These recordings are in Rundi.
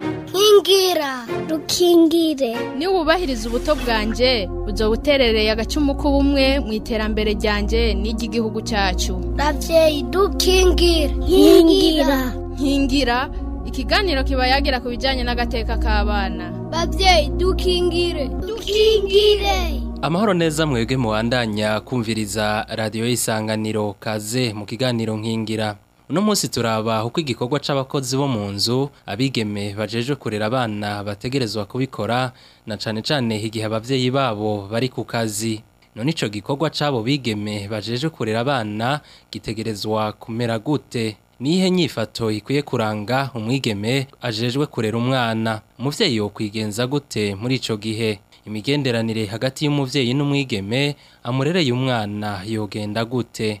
rukingira rukingire niwubahiriza ubuto bwanjye ujya buterereye agacumu k'ubumwe mu iterambere ryanjye n'iry'igihugu cyacu babyeyi dukingire nkingira nkingira ikiganiro kiba yagira ku bijyanye n'agateka k'abana babyeyi dukingire dukingire amahoro neza mwebwe muwandanya kumviriza radiyo y'isanganiro kaze mu kiganiro nkingira uno munsi turabaha uko igikorwa c'abakozi bo mu nzu abigeme bajejwe kurera abana bategerezwa kubikora na cane cane igihe abavyeyi babo bari ku kazi none ico gikorwa cabo bigeme bajejwe kurera abana gitegerezwa kumera gute nihe nyifato ikwiye kuranga umwigeme ajejwe kurera umwana umuvyeyi yokwigenza gute muri ico gihe imigenderanire hagati y'umuvyeyi n'umwigeme amurereye umwana yogenda gute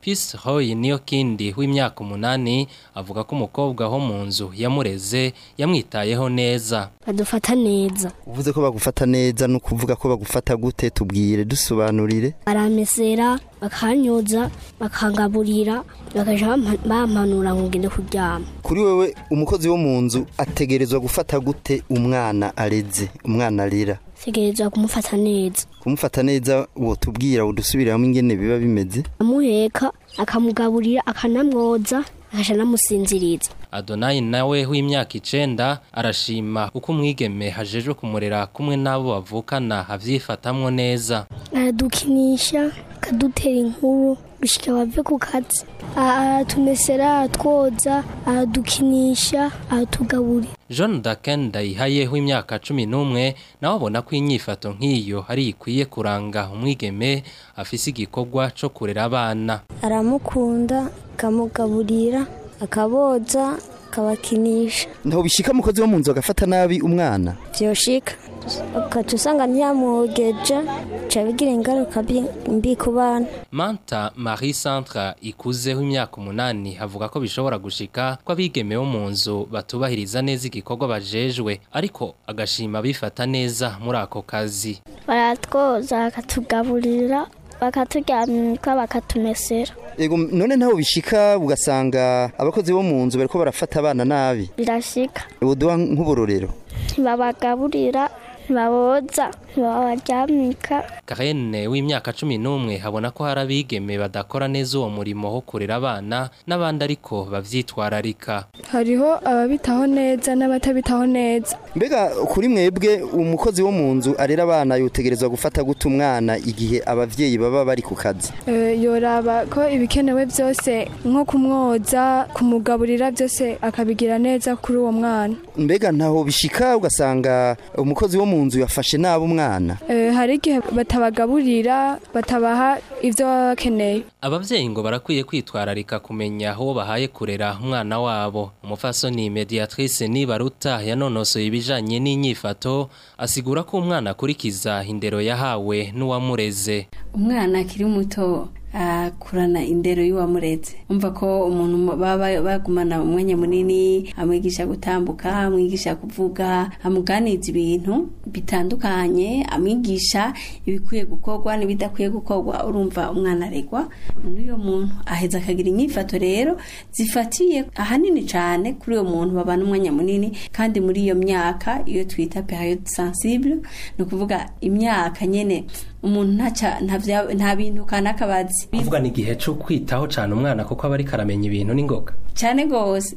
Peace Hoy Niyokindi w'imyaka umunani avuga ko umukobwa wo mu nzu yamureze yamwitayeho neza badufata neza uvuze ko bagufata neza no kuvuga ko bagufata gute tubwire dusobanurire baramesera bakanyoza bakangaburira bakajya bampanura ngo ngende kuryama kuri wowe umukozi wo mu nzu ategerezwa gufata gute umwana areze umwana arira tegereza kumufata neza kumufata neza tubwira udusubiramo ingene biba bimeze amuheka akamugaburira akanamwoza akajya anamusinziriza adonayi nawe w'imyaka icyenda arashima kuko umwigeme hajejwe kumurera kumwe n'abo bavukana abyifatamwo neza aradukinisha akadutera inkuru gushyira bave ku kazi aratumesera aratwoza aradukinisha aratugaburira john daken ndayihayeho imyaka cumi n'umwe nawe abona ko inyifato nk'iyo hari ikwiye kuranga umwigeme afise igikorwa cyo kurera abana aramukunda akamugaburira akaboza akabakinisha ntaho bishyika umukozi wo mu nzu agafata nabi umwana byoshika ukajya usanga ntiyamwogeje bica bigira ingaruka mbi ku bana manta marie centre ikuzeho imyaka umunani havuga ko bishobora gushika ko abigeme bo mu nzu batubahiriza neza igikorwa bajejwe ariko agashima bifata neza muri ako kazi baratwoza bakatugaburira bakaturyamika bakatumesera ego none ntaho bishika ugasanga abakozi bo mu nzu ko barafata abana nabi birashika ubu duha nk'uburorero baboza babaryamika Karen w'imyaka cumi n'umwe habona ko hari abigeme badakora neza uwo murimo wo kurera abana n'abandi ariko bavyitwararika hariho ababitaho neza n'abatabitaho neza mbega kuri mwebwe umukozi wo mu nzu arera abana yutegereza gufata gute umwana igihe abavyeyi baba bari ku kazi e, yoraba ko ibikenewe byose nko kumwoza kumugaburira byose akabigira neza kuri uwo mwana mbega ntaho bishika ugasanga umukozi wo mu mu yafashe nabi umwana eh, hari igihe batabagaburira batabaha ibyo baba bakeneye ababyeyi ngo barakwiye kwitwararika kumenya aho bahaye kurera umwana wabo umufasoni mediatrice nibaruta yanonosoye ibijyanye n'inyifato asigura ko umwana akurikiza indero yahawe n'uwamureze umwana akiri muto akurana ah, indero y'uwamuretse umva ko umuntu baba bagumana umwanya munini amwigisha gutambuka amwigisha kuvuga amuganiza ibintu bitandukanye amwigisha ibikwiye gukorwa n'ibidakwiye gukorwa urumva umwana aregwa n'uyo muntu aheza akagira inyifato rero zifatiye ahanini cyane kuri uyu muntu babana umwanya munini kandi muri iyo myaka iyo twita pehayo sansibure ni ukuvuga imyaka nyine umuntu nta bintu kanaka bazi bivuga ni igihe cyo kwitaho cyane umwana kuko aba ariko ibintu n'ingoga cyane rwose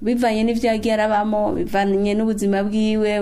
bivanye n'ibyo yagiye arabamo bivanye n'ubuzima bwiwe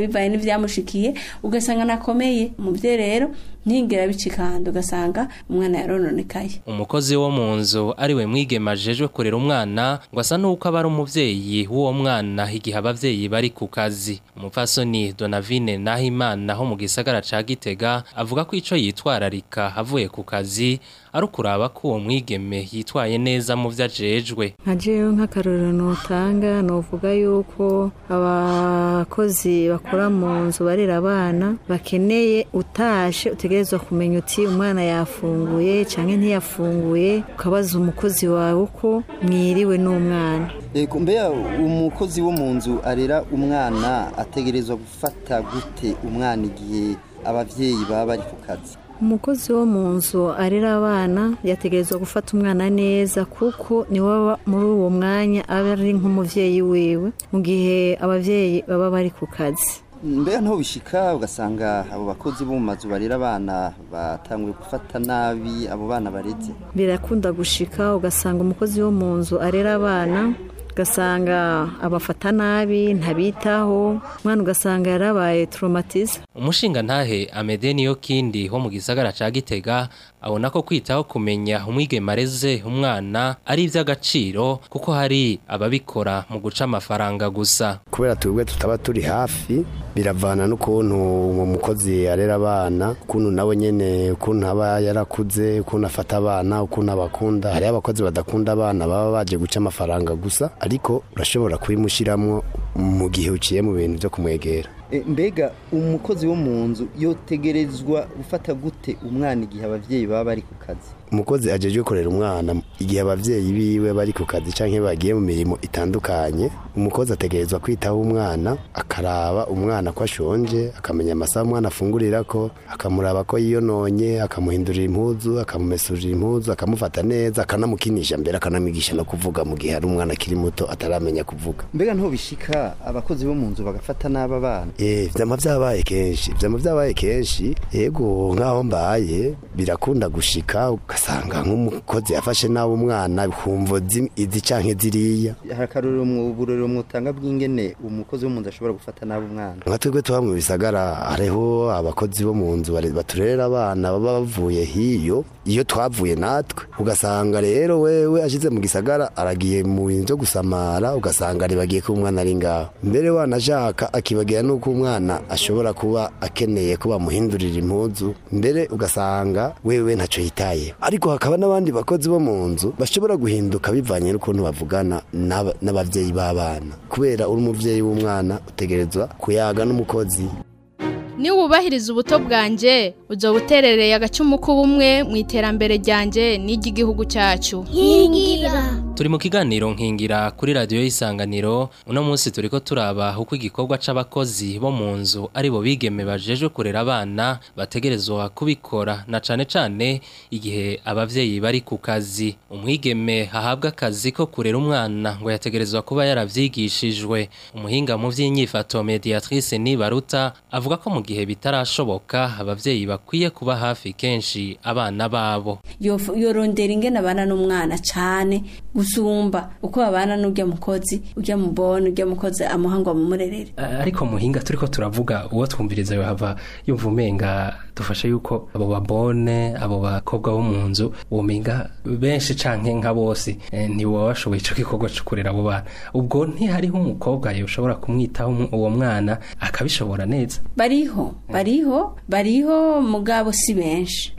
bivanye n'ibyamushikiye ugasanga nakomeye mu byo rero ntihingera bicika ahandi ugasanga umwana yarononekaye umukozi wo mu nzu ariwe mwigema ajejwe kurera umwana ngo asa n'uko aba ari umubyeyi w'uwo mwana igihe ababyeyi bari ku kazi umupfasoni donavine nahimana ho mu gisagara ca gitega avuga ko icyo yitwararika avuye ku kazi ari ukuraba ko uwo mwigeme yitwaye neza mu vyo ajejwe nka jewe nk'akarorero notanga novuga yuko abakozi bakora mu nzu barira abana bakeneye utashe utegere utegerezwa kumenya uti umwana yafunguye cyangwa ntiyafunguye ukabaza umukozi wawe uko mwiriwe n'umwana mbega umukozi wo mu nzu arera umwana ategerezwa gufata gute umwana igihe ababyeyi baba bari ku kazi umukozi wo mu nzu arera abana yategerezwa gufata umwana neza kuko niwe muri uwo mwanya aba ari nk'umubyeyi wiwe mu gihe ababyeyi baba bari ku kazi mbega ntubishika ugasanga abo bakozi bo mu mazu barera abana batanguye gufata nabi abo bana baretse birakunda gushika ugasanga umukozi wo mu nzu arera abana ugasanga abafata nabi ntabitaho umwana ugasanga yarabaye toromatise umushinga ntahe amede niyo kindi ho mu gisagara cya gitega abona ko kwitaho kumenya umwigema areze umwana ari iby'agaciro kuko hari ababikora mu guca amafaranga gusa kubera twebwe tutaba turi hafi biravana n'ukuntu umukozi arera abana ukuntu nawe nyine ukuntu aba yarakuze ukuntu afata abana ukuntu abakunda hariho abakozi badakunda abana baba baje guca amafaranga gusa ariko urashobora kubimushyiramwo mu gihe uciye mu bintu byo kumwegera Eh, mbega umukozi wo mu nzu yotegerezwa gufata gute umwana igihe ababyeyi baba bari ku kazi umukozi ajejwe korera umwana igihe ababyeyi biwe bari ku kazi canke bagiye mu mirimo itandukanye umukozi ategerezwa kwitaho umwana akaraba umwana ko ashonje akamenya amasaha umwana ko akamuraba ko yiyononye akamuhindurira impuzu akamumesurira impuzu akamufata neza akanamukinisha mbere akanamwigisha no kuvuga mu gihe hari umwana akiri muto ataramenya kuvuga mbega ntaho abakozi bo mu nzu bagafata n'aba bana eh vyama kenshi vyama byabaye kenshi yego nkaho mbaye birakunda gushika ugasanga nk'umukozi yafashe nawe umwana humva izi canke ziriya hari akarorero uburorero bw'ingene umukozi wo mu nzu ashobora gufata nabi umwana nka twebwe tuba mu bisagara hariho abakozi bo mu nzu baturera abana baba bavuye hiyo iyo twavuye natwe ugasanga rero wewe ashize mu gisagara aragiye mu bintu gusamara ugasanga ribagiye ko umwana ari ngaho mbere wanashaka akibagira nuko umwana ashobora kuba akeneye ko bamuhindurira impuzu mbere ugasanga wewe ntacyo yitayeho ariko hakaba n'abandi bakozi bo mu nzu bashobora guhinduka bivanye n'ukuntu bavugana n'ababyeyi b'abana kubera uri umubyeyi w'umwana utegerezwa kuyaga n'umukozi niba wubahiriza ubuto bwanjye ujya buterereye agacumu k'ubumwe mu iterambere ryanjye n'iry'igihugu cyacu nkingira turi mu kiganiro nkingira kuri radiyo y'isanganiro uno munsi turi ko turaba uko igikorwa cy’abakozi bo mu nzu ari bo bigeme bajeje kurera abana bategerezwa kubikora na cyane cane igihe ababyeyi bari ku kazi umwigeme ahabwa akazi ko kurera umwana ngo yategerezwa kuba yarabyigishijwe umuhinga mu vy'inyifato mediatrice Nibaruta avuga ko mu gihe bitarashoboka ababyeyi bakwiye kuba hafi kenshi abana babo yorondera ingene abana n'umwana cane umusumba uko babana n'ujya mukozi ujya mu bone ujya mukozi amuhangwa mu murerere eh, ariko muhinga turi ko turavuga uwo twumviriza yohava yumva umenga dufashe yuko abo babone abo bakobwa bo mu nzu umenga benshi canke nka bose eh, niwo bashoboye ico gikorwa co kurera abo bana ubwo ntihariho umukobwa ushobora kumwitaho uwo mwana akabishobora neza bariho bariho bariho mugabo si benshi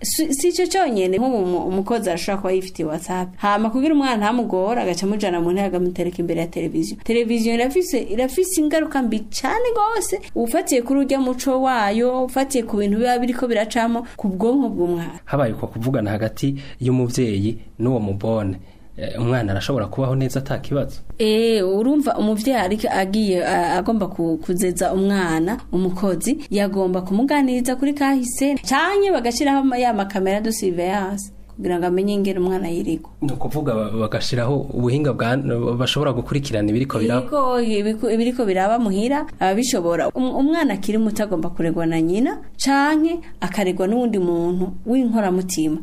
si icyo cyonyine nk'ubu umukozi arashobora kuba yifitiye watsapu hama kubwira umwana ntamugora agaca amujyana mu ntebe akamutereka imbere ya televiziyo televiziyo irafise irafise ingaruka mbi cyane rwose ufatiye kuri urya muco wayo ufatiye ku bintu biba ko biracamo ku bwonko bw'umwana habaye uko kuvugana hagati y'umubyeyi n'uwo mubone eh, umwana arashobora kubaho neza nta kibazo eee eh, urumva umubyeyi ariko agiye agomba kuzeza umwana umukozi yagomba kumuganiriza kuri kahise cyane bagashyiraho ya makamera dusiveyanse kugira ngo amenye ingero umwana yirigo ni ukuvuga bagashyiraho ubuhinga bashobora gukurikirana ibiriko biraba ibiriko biraba muhira ababishobora um-, umwana akiri muto agomba kuregwa na nyina canke akaregwa n'undi muntu w'inkoramutima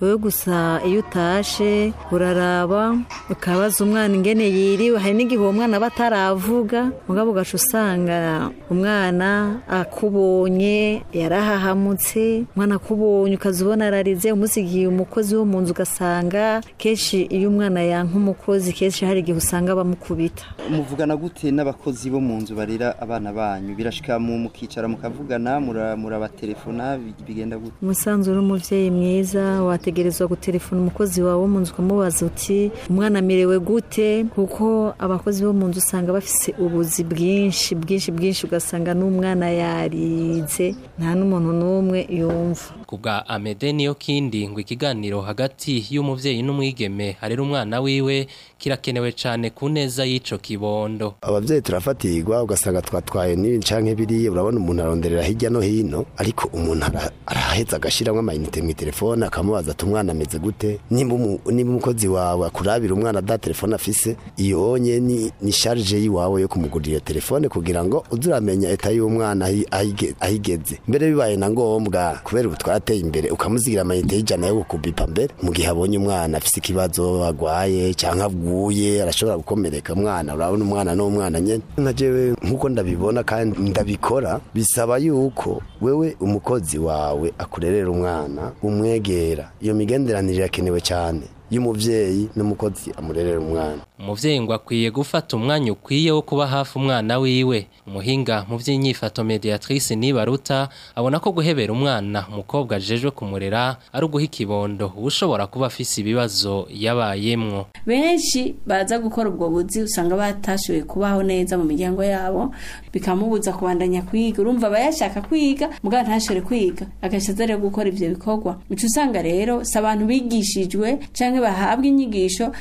wowe gusa iyo utashe uraraba ukabaza umwana ingene yiriwe hari n'igihe uwo mwana aba ataravuga mugabo ugaca usanga umwana akubonye yarahahamutse umwana akubonye ukaza ubona ararize umusigiye umukozi wo mu nzu ugasanga kenshi iyo umwana yanka umukozi kenshi hari igihe usanga bamukubita leta muvugana gute n'abakozi bo mu nzu barira abana banyu birashika mu mukicara mukavugana murabatelefona bigenda gute umusanzu uri umubyeyi mwiza wategerezwa gutelefona umukozi wawe wo mu nzu ukamubaza uti umwana amerewe gute kuko abakozi bo mu nzu usanga bafise ubuzi bwinshi bwinshi bwinshi ugasanga n'umwana yarinze nta n'umuntu n'umwe yumva ku bwa amede niyo kindi ngo ikiganiro hagati y'umubyeyi n'umwigeme arera umwana wiwe kirakenewe cyane ku neza y'ico kibondo abavyeyi turafatirwa ugasanga twatwaye n'ibintu canke biriye urabona umuntu aronderera hirya no hino ariko umuntu araheza agashiramwo amayinite mw'itelefone akamubaza ati umwana ameze gute niba umukozi wawe akurabira umwana ada telefone afise iyo onye ni sharije y'iwawe yo kumugurira telefone kugira ngo uzuramenya eta y'umwana ahigeze mbere bibaye na ngombwa kubera ubu twarateye imbere ukamuzigira amayinite y'ijana yo gukubipa mbere mu gihe abonye umwana afise ikibazo agwaye cyangwa yaguye arashobora gukomereka umwana urabona umwana ni umwana nyine nkagewe nk'uko ndabibona kandi ndabikora bisaba yuko wewe umukozi wawe akurerera umwana umwegera iyo migenderanire irakenewe cyane y'umubyeyi n'umukozi amurerera umwana umubyeyi ngo akwiye gufata umwanya ukwiye wo kuba hafi umwana wiwe umuhinga mu by'inyifato mediatrice nibaruta abona ko guhebera umwana umukobwa ajejwe kumurera ari uguha ikibondo ushobora kuba afise ibibazo yabayemwo benshi baza gukora ubwo buzi usanga batashoboye kubaho neza mu miryango yabo bikamubuza kubandanya kwiga urumva aba yashaka kwiga muganga ntashobore kwiga agashaza rero gukora ibyo bikorwa uca usanga rero si abantu bigishijwe cyangwa bahabwa inyigisho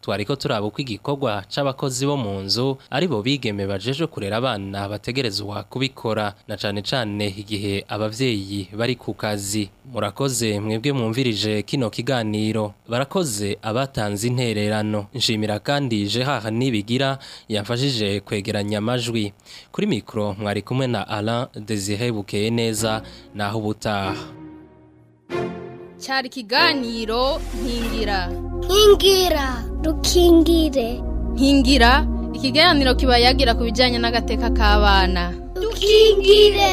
twariko turaba uko igikorwa c'abakozi bo mu nzu ari bo bigeme bajeje kurera abana bategerezwa kubikora na cane cane igihe abavyeyi bari ku kazi murakoze mwebwe mwumvirije kino kiganiro barakoze abatanze intererano nshimira kandi je haha nibigira yamfashije kwegeranya amajwi kuri mikoro mwari kumwe na Alain Desire bukeye neza naho ubutaha cyari kiganiro nkingira nkingira dukingire nkingira ikiganiro kibayagira ku bijyanye n'agateka k'abana dukingire